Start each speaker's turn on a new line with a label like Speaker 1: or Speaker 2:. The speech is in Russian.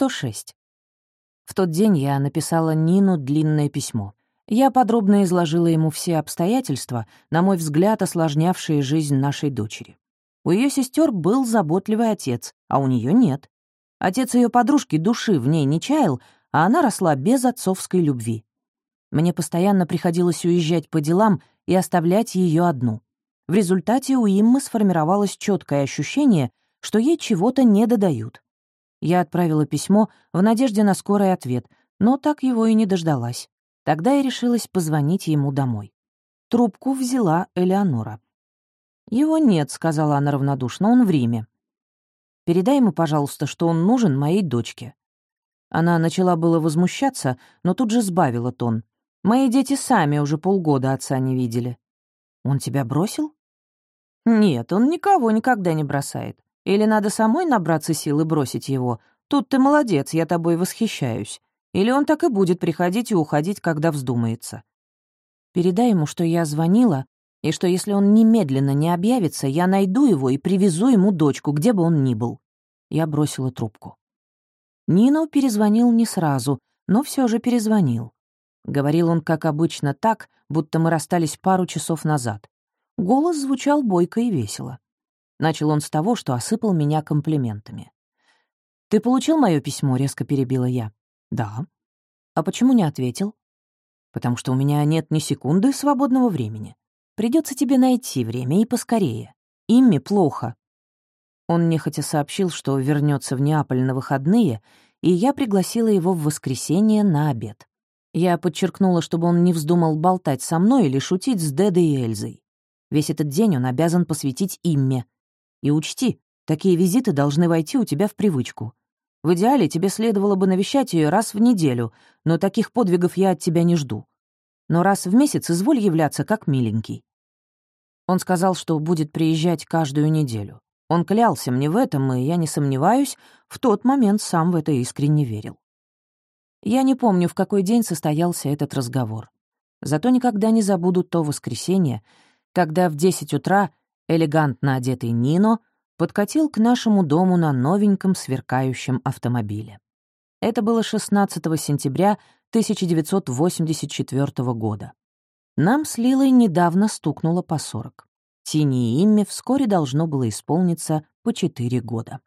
Speaker 1: 106. В тот день я написала Нину длинное письмо. Я подробно изложила ему все обстоятельства, на мой взгляд, осложнявшие жизнь нашей дочери. У ее сестер был заботливый отец, а у нее нет. Отец ее подружки души в ней не чаял, а она росла без отцовской любви. Мне постоянно приходилось уезжать по делам и оставлять ее одну. В результате у Иммы сформировалось четкое ощущение, что ей чего-то не додают. Я отправила письмо в надежде на скорый ответ, но так его и не дождалась. Тогда я решилась позвонить ему домой. Трубку взяла Элеонора. «Его нет», — сказала она равнодушно, — «он в Риме». «Передай ему, пожалуйста, что он нужен моей дочке». Она начала было возмущаться, но тут же сбавила тон. «Мои дети сами уже полгода отца не видели». «Он тебя бросил?» «Нет, он никого никогда не бросает. Или надо самой набраться сил и бросить его? Тут ты молодец, я тобой восхищаюсь. Или он так и будет приходить и уходить, когда вздумается. Передай ему, что я звонила, и что если он немедленно не объявится, я найду его и привезу ему дочку, где бы он ни был. Я бросила трубку. Нино перезвонил не сразу, но все же перезвонил. Говорил он, как обычно, так, будто мы расстались пару часов назад. Голос звучал бойко и весело. Начал он с того, что осыпал меня комплиментами. «Ты получил мое письмо?» — резко перебила я. «Да». «А почему не ответил?» «Потому что у меня нет ни секунды свободного времени. Придется тебе найти время и поскорее. Имми плохо». Он нехотя сообщил, что вернется в Неаполь на выходные, и я пригласила его в воскресенье на обед. Я подчеркнула, чтобы он не вздумал болтать со мной или шутить с Дедой и Эльзой. Весь этот день он обязан посвятить Имме — и учти, такие визиты должны войти у тебя в привычку. В идеале тебе следовало бы навещать ее раз в неделю, но таких подвигов я от тебя не жду. Но раз в месяц изволь являться как миленький». Он сказал, что будет приезжать каждую неделю. Он клялся мне в этом, и я не сомневаюсь, в тот момент сам в это искренне верил. Я не помню, в какой день состоялся этот разговор. Зато никогда не забуду то воскресенье, когда в 10 утра элегантно одетый Нино подкатил к нашему дому на новеньком сверкающем автомобиле. Это было 16 сентября 1984 года. Нам с Лилой недавно стукнуло по 40. Тине и Имме вскоре должно было исполниться по 4 года.